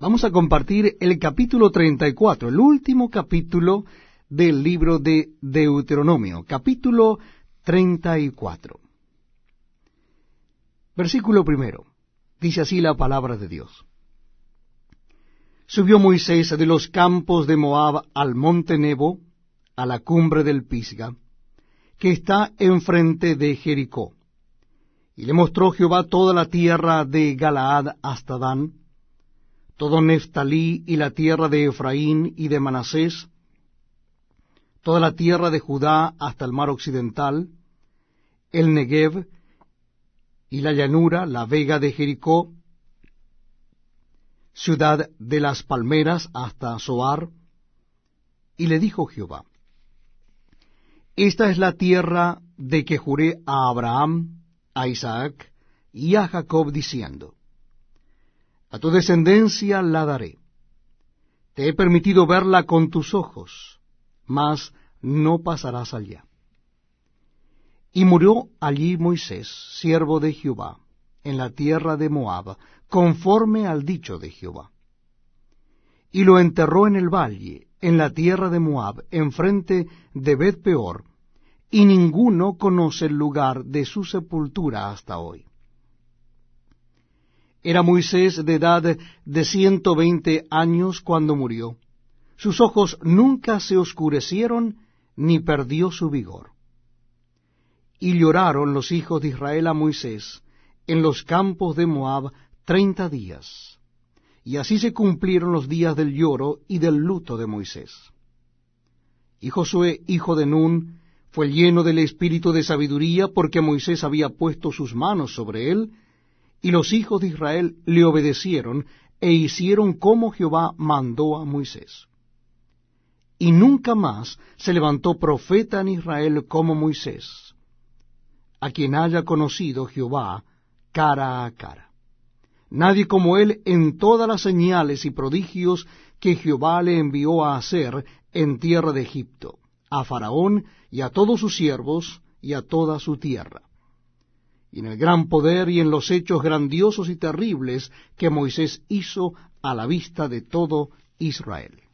Vamos a compartir el capítulo 34, el último capítulo del libro de Deuteronomio, capítulo 34. Versículo primero. Dice así la palabra de Dios. Subió Moisés de los campos de Moab al monte Nebo, a la cumbre del Pisga, que está enfrente de Jericó. Y le mostró Jehová toda la tierra de Galaad hasta Dan, todo Neftalí y la tierra de Efraín y de Manasés, toda la tierra de Judá hasta el mar occidental, el Negev y la llanura, la vega de Jericó, ciudad de las palmeras hasta Zoar, y le dijo Jehová, Esta es la tierra de que juré a Abraham, a Isaac y a Jacob diciendo, a tu descendencia la daré. Te he permitido verla con tus ojos, mas no pasarás allá. Y murió allí Moisés, siervo de Jehová, en la tierra de Moab, conforme al dicho de Jehová. Y lo enterró en el valle, en la tierra de Moab, enfrente de Bet Peor, y ninguno conoce el lugar de su sepultura hasta hoy. Era Moisés de edad de ciento veinte años cuando murió. Sus ojos nunca se oscurecieron, ni perdió su vigor. Y lloraron los hijos de Israel a Moisés en los campos de Moab treinta días. Y así se cumplieron los días del lloro y del luto de Moisés. Y Josué, hijo de Nun, fue lleno del espíritu de sabiduría porque Moisés había puesto sus manos sobre él, y los hijos de Israel le obedecieron e hicieron como Jehová mandó a Moisés. Y nunca más se levantó profeta en Israel como Moisés, a quien haya conocido Jehová cara a cara. Nadie como él en todas las señales y prodigios que Jehová le envió a hacer en tierra de Egipto, a Faraón y a todos sus siervos y a toda su tierra y en el gran poder y en los hechos grandiosos y terribles que Moisés hizo a la vista de todo Israel.